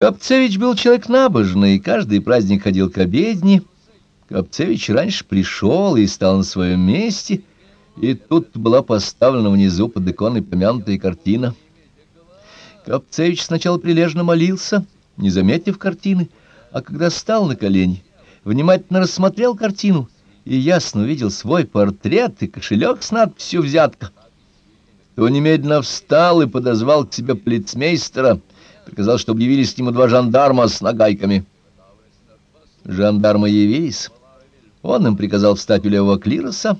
Копцевич был человек набожный, каждый праздник ходил к обедне. Копцевич раньше пришел и стал на своем месте, и тут была поставлена внизу под иконой помянутая картина. Копцевич сначала прилежно молился, не заметив картины, а когда стал на колени, внимательно рассмотрел картину и ясно увидел свой портрет и кошелек с надписью «Взятка», то немедленно встал и подозвал к себе полицмейстера, приказал, чтобы явились к нему два жандарма с нагайками. Жандармы явились. Он им приказал встать у левого клироса,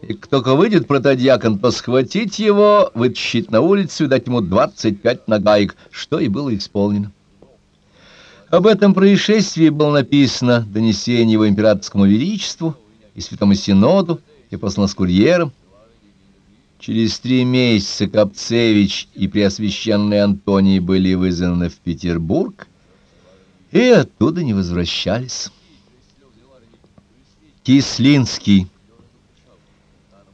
и кто только выйдет протодьякон, то схватить его, вытащить на улицу и дать ему двадцать пять нагаек, что и было исполнено. Об этом происшествии было написано донесение его императорскому величеству и святому синоду, и послано с курьером, Через три месяца Капцевич и Преосвященный Антоний были вызваны в Петербург и оттуда не возвращались. Кислинский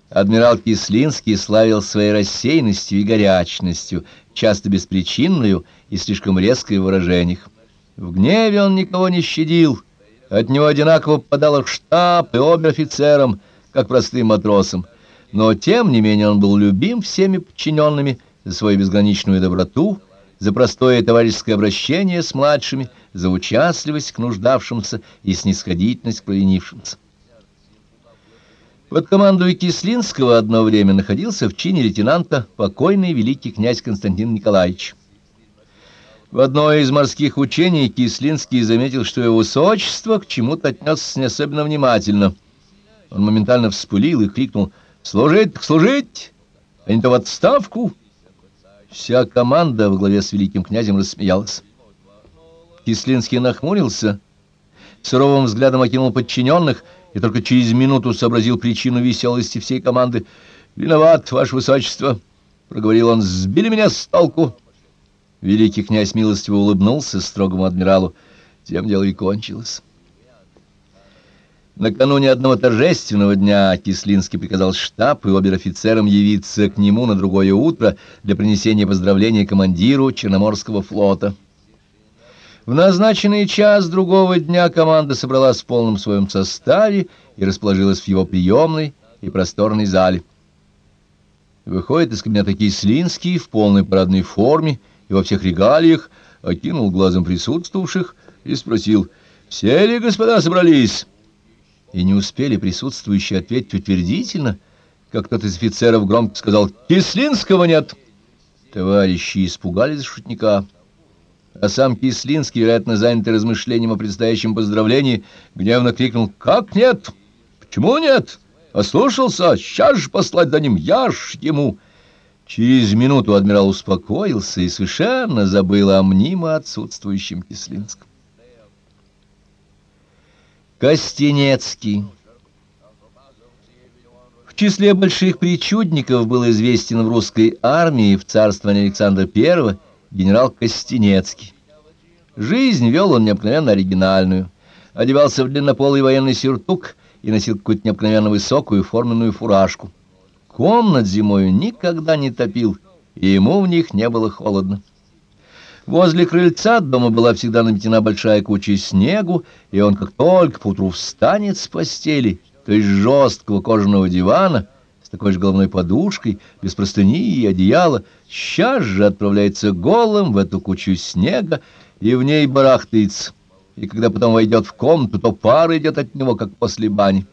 Адмирал Кислинский славил своей рассеянностью и горячностью, часто беспричинную и слишком резкой в выражениях. В гневе он никого не щадил, от него одинаково попадало в штаб и обер-офицерам, как простым матросам но тем не менее он был любим всеми подчиненными за свою безграничную доброту, за простое товарищеское обращение с младшими, за участливость к нуждавшимся и снисходительность к провинившимся. Под командой Кислинского одно время находился в чине лейтенанта покойный великий князь Константин Николаевич. В одной из морских учений Кислинский заметил, что его высочество к чему-то отнесся не особенно внимательно. Он моментально вспылил и крикнул Служить служить, а не то в отставку. Вся команда во главе с великим князем рассмеялась. Кислинский нахмурился, суровым взглядом окинул подчиненных и только через минуту сообразил причину веселости всей команды. «Виноват, ваше высочество», — проговорил он, — «сбили меня с толку». Великий князь милостиво улыбнулся строгому адмиралу. Тем дело и кончилось. Накануне одного торжественного дня Кислинский приказал штаб и обер-офицерам явиться к нему на другое утро для принесения поздравления командиру Черноморского флота. В назначенный час другого дня команда собралась в полном своем составе и расположилась в его приемной и просторной зале. Выходит из кабинета Кислинский в полной парадной форме и во всех регалиях, окинул глазом присутствовавших и спросил, «Все ли господа собрались?» И не успели присутствующие ответить утвердительно, как тот из офицеров громко сказал «Кислинского нет!» Товарищи испугались шутника, а сам Кислинский, вероятно, занятый размышлением о предстоящем поздравлении, гневно крикнул «Как нет? Почему нет? Ослушался? Сейчас же послать за ним, я ж ему!» Через минуту адмирал успокоился и совершенно забыл о мнимо отсутствующем Кислинском. Костенецкий. В числе больших причудников был известен в русской армии в царствовании Александра I генерал Костенецкий. Жизнь вел он необыкновенно оригинальную. Одевался в длиннополый военный сюртук и носил какую-то необыкновенно высокую форменную фуражку. Комнат зимою никогда не топил, и ему в них не было холодно. Возле крыльца дома была всегда наметена большая куча снегу, и он как только поутру встанет с постели, то есть жесткого кожаного дивана, с такой же головной подушкой, без простыни и одеяла, сейчас же отправляется голым в эту кучу снега и в ней барахтается. И когда потом войдет в комнату, то пар идет от него, как после бани.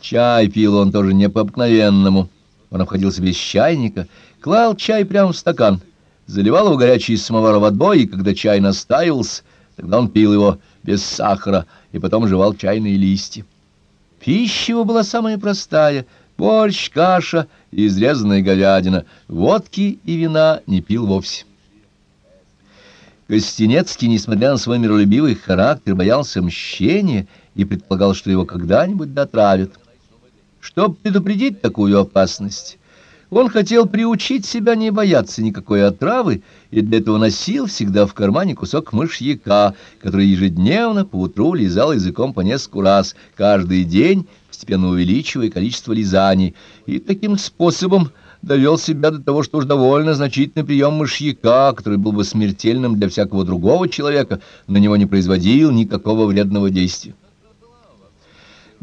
Чай пил он тоже не по-обыкновенному. Он обходился без чайника, клал чай прямо в стакан — заливал его горячий самовар водой, и когда чай настаивался, тогда он пил его без сахара и потом жевал чайные листья. Пища его была самая простая — борщ, каша и изрезанная говядина. Водки и вина не пил вовсе. Костенецкий, несмотря на свой миролюбивый характер, боялся мщения и предполагал, что его когда-нибудь дотравят. Чтобы предупредить такую опасность, он хотел приучить себя не бояться никакой отравы, и для этого носил всегда в кармане кусок мышьяка, который ежедневно поутру лизал языком по нескольку раз, каждый день, постепенно увеличивая количество лизаний, и таким способом довел себя до того, что уж довольно значительный прием мышьяка, который был бы смертельным для всякого другого человека, на него не производил никакого вредного действия.